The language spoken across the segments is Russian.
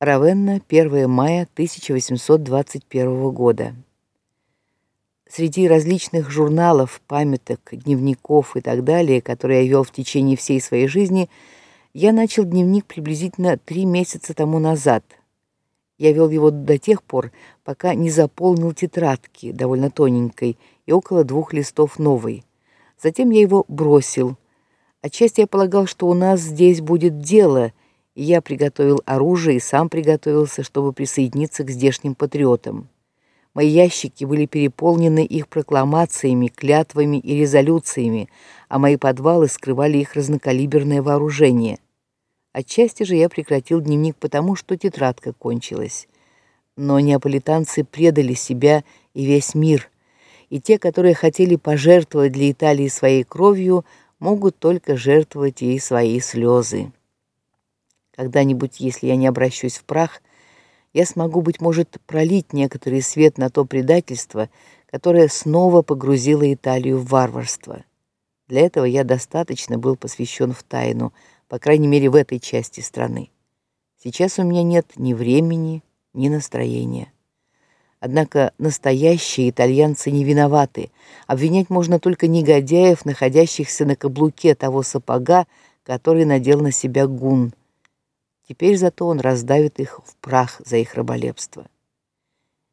Равенна, 1 мая 1821 года. Среди различных журналов, памяток, дневников и так далее, которые я вел в течение всей своей жизни, я начал дневник приблизительно три месяца тому назад. Я вел его до тех пор, пока не заполнил тетрадки, довольно тоненькой, и около двух листов новой. Затем я его бросил. Отчасти я полагал, что у нас здесь будет дело, я приготовил оружие и сам приготовился, чтобы присоединиться к здешним патриотам. Мои ящики были переполнены их прокламациями, клятвами и резолюциями, а мои подвалы скрывали их разнокалиберное вооружение. Отчасти же я прекратил дневник потому, что тетрадка кончилась. Но неаполитанцы предали себя и весь мир, и те, которые хотели пожертвовать для Италии своей кровью, могут только жертвовать ей свои слезы. Когда-нибудь, если я не обращусь в прах, я смогу быть может пролить некоторый свет на то предательство, которое снова погрузило Италию в варварство. Для этого я достаточно был посвящен в тайну, по крайней мере, в этой части страны. Сейчас у меня нет ни времени, ни настроения. Однако настоящие итальянцы не виноваты. Обвинять можно только негодяев, находящихся на каблуке того сапога, который надел на себя гун. Теперь зато он раздавит их в прах за их раболепство.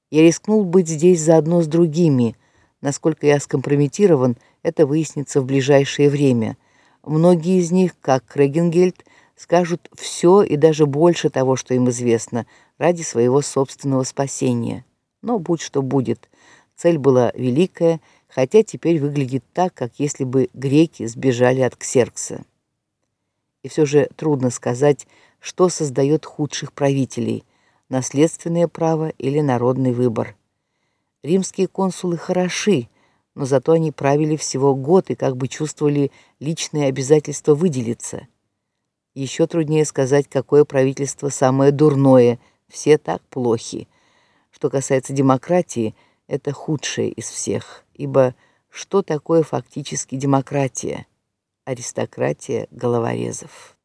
Я рискнул быть здесь заодно с другими. Насколько я скомпрометирован, это выяснится в ближайшее время. Многие из них, как Крегенгельд, скажут все и даже больше того, что им известно, ради своего собственного спасения. Но будь что будет, цель была великая, хотя теперь выглядит так, как если бы греки сбежали от Ксеркса. И все же трудно сказать, что создает худших правителей: наследственное право или народный выбор. Римские консулы хороши, но зато они правили всего год и как бы чувствовали личное обязательство выделиться. Еще труднее сказать, какое правительство самое дурное. Все так плохи. Что касается демократии, это худшее из всех, ибо что такое фактически демократия? Аристократия головорезов.